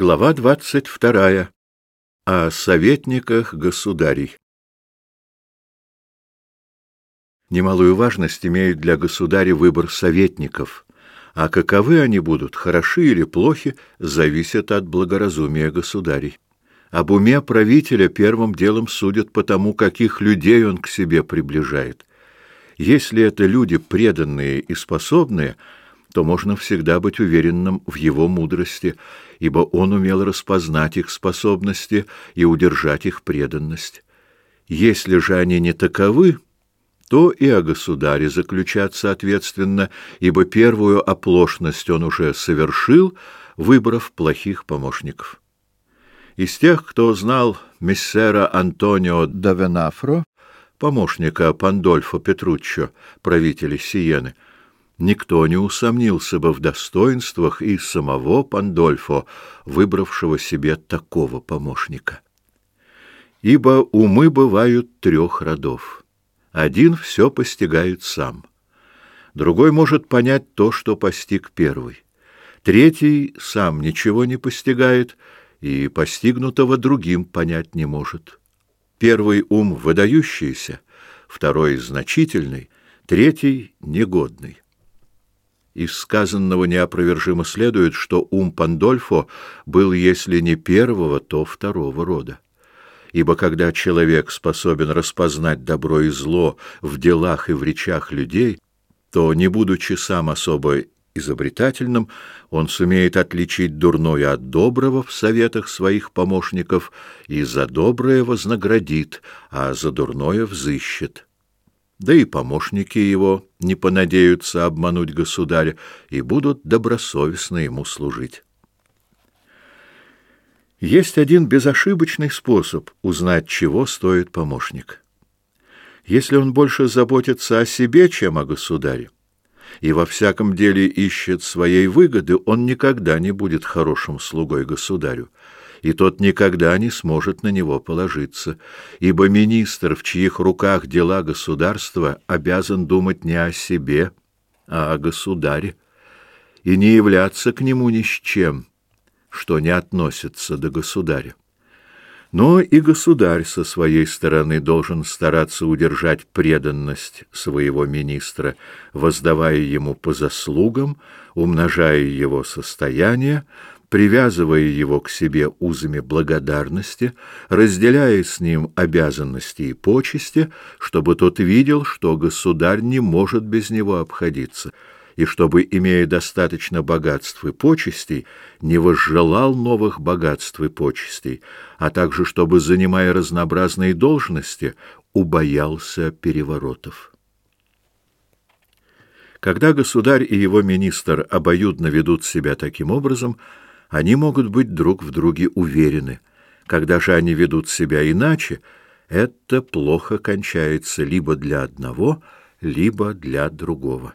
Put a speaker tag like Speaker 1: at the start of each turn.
Speaker 1: Глава двадцать вторая. О советниках государей. Немалую важность имеет для государя выбор советников, а каковы они будут, хороши или плохи, зависит от благоразумия государей. Об уме правителя первым делом судят по тому, каких людей он к себе приближает. Если это люди преданные и способные – то можно всегда быть уверенным в его мудрости, ибо он умел распознать их способности и удержать их преданность. Если же они не таковы, то и о государе заключат соответственно, ибо первую оплошность он уже совершил, выбрав плохих помощников. Из тех, кто знал мессера Антонио Давенафро, помощника Пандольфо Петруччо, правителя Сиены, никто не усомнился бы в достоинствах и самого Пандольфо, выбравшего себе такого помощника. Ибо умы бывают трех родов. Один все постигает сам. Другой может понять то, что постиг первый. Третий сам ничего не постигает и постигнутого другим понять не может. Первый ум выдающийся, второй значительный, третий негодный. Из сказанного неопровержимо следует, что ум Пандольфо был, если не первого, то второго рода. Ибо когда человек способен распознать добро и зло в делах и в речах людей, то, не будучи сам особо изобретательным, он сумеет отличить дурное от доброго в советах своих помощников и за доброе вознаградит, а за дурное взыщет да и помощники его не понадеются обмануть государя и будут добросовестно ему служить. Есть один безошибочный способ узнать, чего стоит помощник. Если он больше заботится о себе, чем о государе, и во всяком деле ищет своей выгоды, он никогда не будет хорошим слугой государю, и тот никогда не сможет на него положиться, ибо министр, в чьих руках дела государства, обязан думать не о себе, а о государе, и не являться к нему ни с чем, что не относится до государя. Но и государь со своей стороны должен стараться удержать преданность своего министра, воздавая ему по заслугам, умножая его состояние, привязывая его к себе узами благодарности, разделяя с ним обязанности и почести, чтобы тот видел, что государь не может без него обходиться, и чтобы, имея достаточно богатств и почестей, не возжелал новых богатств и почестей, а также чтобы, занимая разнообразные должности, убоялся переворотов. Когда государь и его министр обоюдно ведут себя таким образом, они могут быть друг в друге уверены. Когда же они ведут себя иначе, это плохо кончается либо для одного, либо для другого.